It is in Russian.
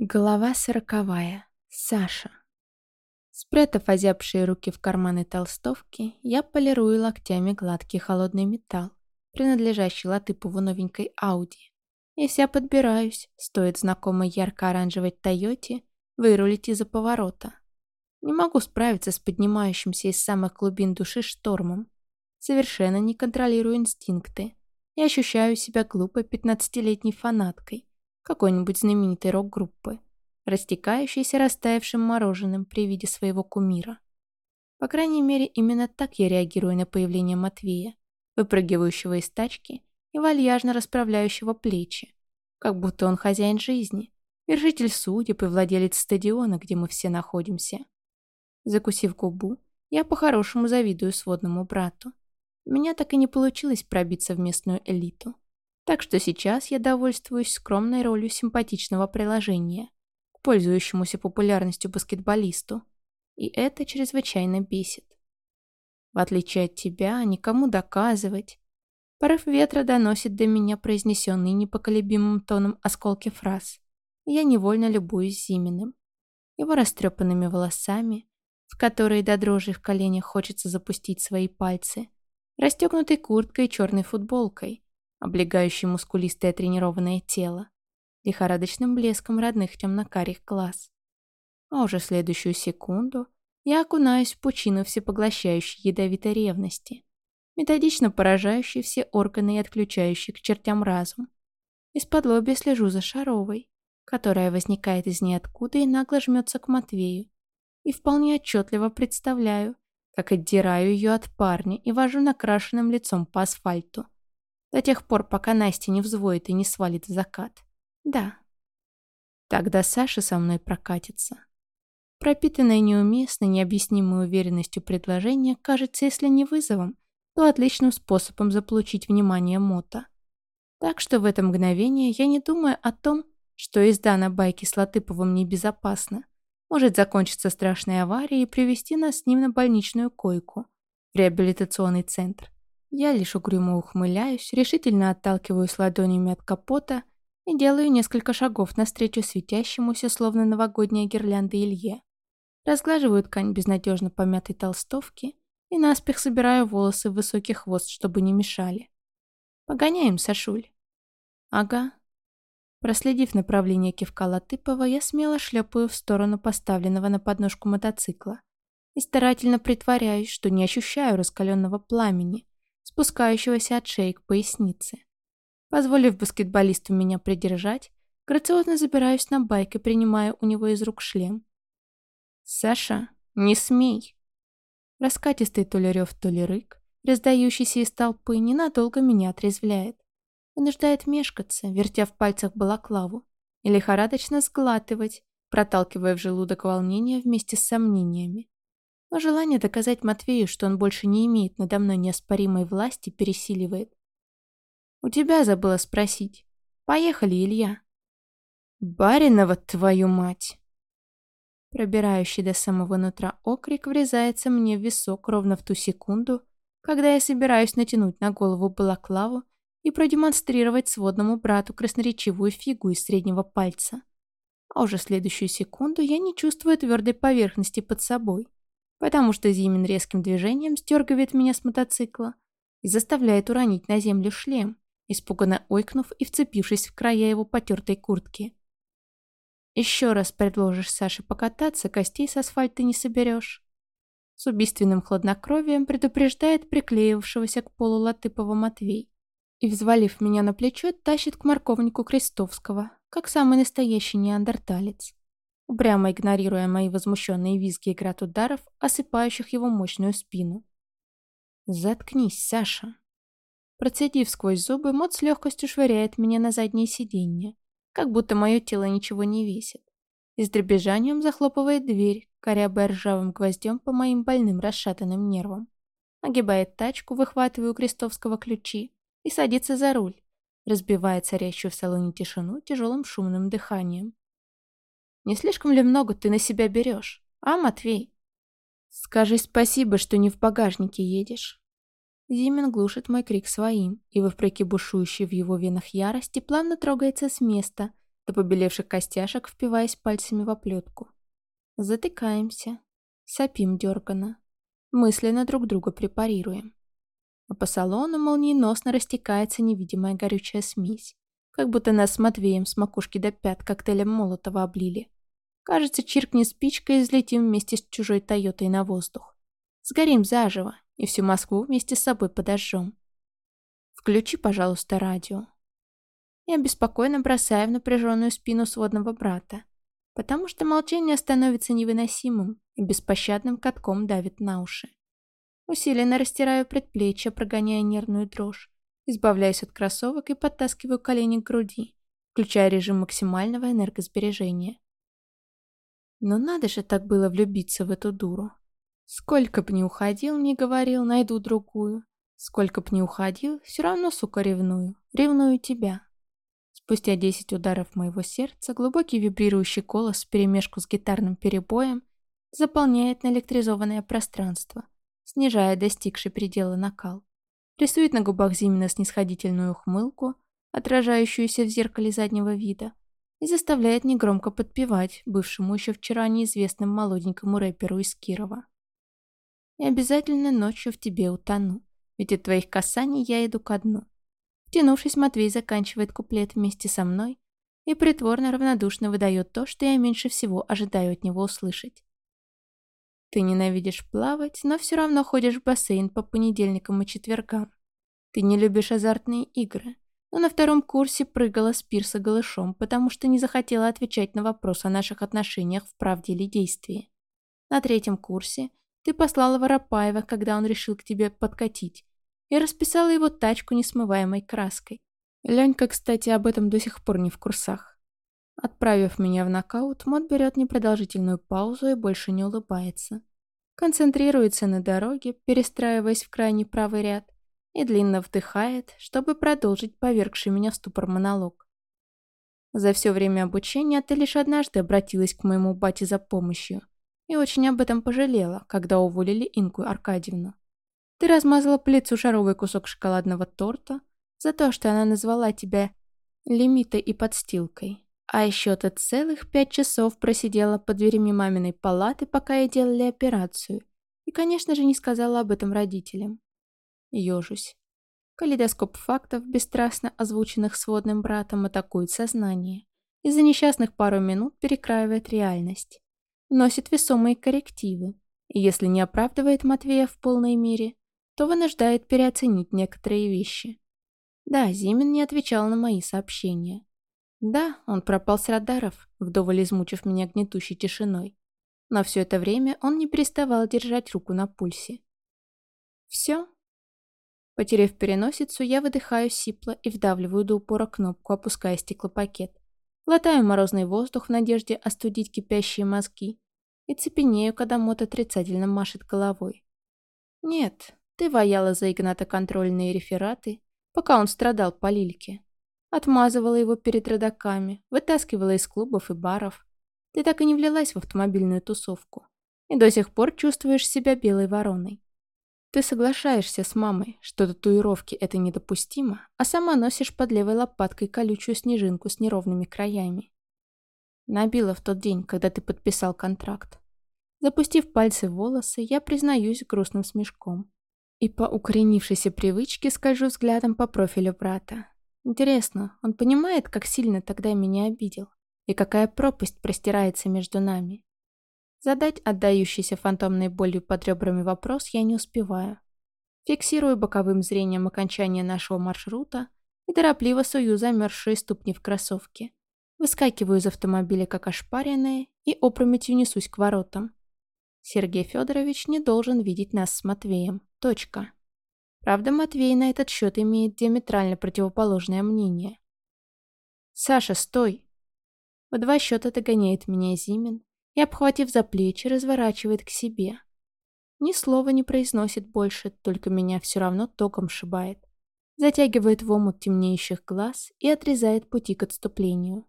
Глава сороковая. Саша. Спрятав озябшие руки в карманы толстовки, я полирую локтями гладкий холодный металл, принадлежащий Латыпову новенькой Ауди. И вся подбираюсь, стоит знакомой ярко-оранжевой Тойоте вырулить из-за поворота. Не могу справиться с поднимающимся из самых глубин души штормом. Совершенно не контролирую инстинкты и ощущаю себя глупой пятнадцатилетней фанаткой, какой-нибудь знаменитой рок-группы, растекающейся растаявшим мороженым при виде своего кумира. По крайней мере, именно так я реагирую на появление Матвея, выпрыгивающего из тачки и вальяжно расправляющего плечи, как будто он хозяин жизни, вершитель судеб и владелец стадиона, где мы все находимся. Закусив губу, я по-хорошему завидую сводному брату. У меня так и не получилось пробиться в местную элиту. Так что сейчас я довольствуюсь скромной ролью симпатичного приложения к пользующемуся популярностью баскетболисту. И это чрезвычайно бесит. В отличие от тебя, никому доказывать. Порыв ветра доносит до меня произнесенные непоколебимым тоном осколки фраз. Я невольно любуюсь Зиминым. Его растрепанными волосами, в которые до дрожи в коленях хочется запустить свои пальцы, расстегнутой курткой и черной футболкой, облегающий мускулистое тренированное тело, лихорадочным блеском родных темно-карих глаз. А уже следующую секунду я окунаюсь в пучину всепоглощающей ядовитой ревности, методично поражающей все органы и отключающей к чертям разум. Из-под лобья слежу за Шаровой, которая возникает из ниоткуда и нагло жмется к Матвею, и вполне отчетливо представляю, как отдираю ее от парня и вожу накрашенным лицом по асфальту, до тех пор, пока Настя не взвоет и не свалит в закат. Да. Тогда Саша со мной прокатится. Пропитанное неуместной, необъяснимой уверенностью предложение кажется, если не вызовом, то отличным способом заполучить внимание Мота. Так что в это мгновение я не думаю о том, что езда на байке с Латыповым небезопасна, может закончиться страшной аварией и привести нас с ним на больничную койку в реабилитационный центр. Я лишь угрюмо ухмыляюсь, решительно отталкиваюсь ладонями от капота и делаю несколько шагов навстречу светящемуся, словно новогодняя гирлянда Илье. Разглаживаю ткань безнадежно помятой толстовки и наспех собираю волосы в высокий хвост, чтобы не мешали. Погоняем, Сашуль. Ага. Проследив направление кивка Латыпова, я смело шлепаю в сторону поставленного на подножку мотоцикла и старательно притворяюсь, что не ощущаю раскаленного пламени, спускающегося от шеи к пояснице. Позволив баскетболисту меня придержать, грациозно забираюсь на байк и принимаю у него из рук шлем. «Саша, не смей!» Раскатистый то ли рев, то ли рык, раздающийся из толпы, ненадолго меня отрезвляет. Вынуждает мешкаться, вертя в пальцах балаклаву, и лихорадочно сглатывать, проталкивая в желудок волнение вместе с сомнениями. Но желание доказать Матвею, что он больше не имеет надо мной неоспоримой власти, пересиливает. «У тебя забыла спросить. Поехали, Илья». «Баринова, твою мать!» Пробирающий до самого нутра окрик врезается мне в висок ровно в ту секунду, когда я собираюсь натянуть на голову балаклаву и продемонстрировать сводному брату красноречивую фигу из среднего пальца. А уже следующую секунду я не чувствую твердой поверхности под собой потому что Зимин резким движением стергивает меня с мотоцикла и заставляет уронить на землю шлем, испуганно ойкнув и вцепившись в края его потертой куртки. «Еще раз предложишь Саше покататься, костей с асфальта не соберешь». С убийственным хладнокровием предупреждает приклеившегося к полу Латыпова Матвей и, взвалив меня на плечо, тащит к морковнику Крестовского, как самый настоящий неандерталец упрямо игнорируя мои возмущенные визги и град ударов, осыпающих его мощную спину. «Заткнись, Саша!» Процедив сквозь зубы, Мот с легкостью швыряет меня на заднее сиденье, как будто мое тело ничего не весит. И с дребезжанием захлопывает дверь, корябая ржавым гвоздем по моим больным расшатанным нервам. Огибает тачку, выхватываю у Крестовского ключи и садится за руль, разбивая царящую в салоне тишину тяжелым шумным дыханием. Не слишком ли много ты на себя берешь, а, Матвей? Скажи спасибо, что не в багажнике едешь. Зимин глушит мой крик своим, и, вопреки бушующей в его венах ярости, плавно трогается с места, до побелевших костяшек, впиваясь пальцами в оплетку. Затыкаемся. Сопим дерганно. Мысленно друг друга препарируем. А по салону молниеносно растекается невидимая горючая смесь. Как будто нас с Матвеем с макушки до пят коктейлем Молотова облили. Кажется, чиркни спичкой и взлетим вместе с чужой Тойотой на воздух. Сгорим заживо и всю Москву вместе с собой подожжем. Включи, пожалуйста, радио. Я беспокойно бросаю в напряженную спину сводного брата, потому что молчание становится невыносимым и беспощадным катком давит на уши. Усиленно растираю предплечья, прогоняя нервную дрожь, избавляюсь от кроссовок и подтаскиваю колени к груди, включая режим максимального энергосбережения. Но надо же так было влюбиться в эту дуру. Сколько б ни уходил, не говорил, найду другую. Сколько б ни уходил, все равно, сука, ревную. Ревную тебя. Спустя десять ударов моего сердца глубокий вибрирующий голос вперемешку с гитарным перебоем заполняет наэлектризованное пространство — снижая достигший предела накал. Рисует на губах Зимина снисходительную ухмылку, отражающуюся в зеркале заднего вида, и заставляет негромко подпевать бывшему еще вчера неизвестному молоденькому рэперу из Кирова. «И обязательно ночью в тебе утону, ведь от твоих касаний я иду ко дну». Втянувшись, Матвей заканчивает куплет вместе со мной и притворно равнодушно выдает то, что я меньше всего ожидаю от него услышать. Ты ненавидишь плавать, но все равно ходишь в бассейн по понедельникам и четвергам. Ты не любишь азартные игры, но на втором курсе прыгала с пирса голышом, потому что не захотела отвечать на вопрос о наших отношениях в правде или действии. На третьем курсе ты послала Воропаева, когда он решил к тебе подкатить, и расписала его тачку несмываемой краской. Ленька, кстати, об этом до сих пор не в курсах. Отправив меня в нокаут, Мот берет непродолжительную паузу и больше не улыбается. Концентрируется на дороге, перестраиваясь в крайний правый ряд, и длинно вдыхает, чтобы продолжить повергший меня в ступор монолог. За все время обучения ты лишь однажды обратилась к моему бате за помощью и очень об этом пожалела, когда уволили Инку Аркадьевну. Ты размазала по лицу шаровый кусок шоколадного торта за то, что она назвала тебя лимитой и подстилкой. А еще ты целых пять часов просидела под дверями маминой палаты, пока ей делали операцию. И, конечно же, не сказала об этом родителям. Ёжусь. Калейдоскоп фактов, бесстрастно озвученных сводным братом, атакует сознание. И за несчастных пару минут перекраивает реальность. Вносит весомые коррективы. И если не оправдывает Матвея в полной мере, то вынуждает переоценить некоторые вещи. Да, Зимин не отвечал на мои сообщения. Да, он пропал с радаров, вдоволь измучив меня гнетущей тишиной. Но все это время он не переставал держать руку на пульсе. «Все?» Потеряв переносицу, я выдыхаю сипло и вдавливаю до упора кнопку, опуская стеклопакет. Глотаю морозный воздух в надежде остудить кипящие мозги и цепенею, когда мот отрицательно машет головой. «Нет, ты ваяла за Игната контрольные рефераты, пока он страдал по лильке. Отмазывала его перед родаками, вытаскивала из клубов и баров. Ты так и не влилась в автомобильную тусовку. И до сих пор чувствуешь себя белой вороной. Ты соглашаешься с мамой, что татуировки это недопустимо, а сама носишь под левой лопаткой колючую снежинку с неровными краями. Набила в тот день, когда ты подписал контракт. Запустив пальцы в волосы, я признаюсь грустным смешком. И по укоренившейся привычке скольжу взглядом по профилю брата. Интересно, он понимает, как сильно тогда меня обидел? И какая пропасть простирается между нами? Задать отдающийся фантомной болью под ребрами вопрос я не успеваю. Фиксирую боковым зрением окончание нашего маршрута и торопливо сую замерзшие ступни в кроссовки. Выскакиваю из автомобиля как ошпаренная и опрометью несусь к воротам. Сергей Федорович не должен видеть нас с Матвеем. Точка. Правда, Матвей на этот счет имеет диаметрально противоположное мнение. «Саша, стой!» В два счета догоняет меня Зимин и, обхватив за плечи, разворачивает к себе. Ни слова не произносит больше, только меня все равно током шибает. Затягивает в омут темнеющих глаз и отрезает пути к отступлению.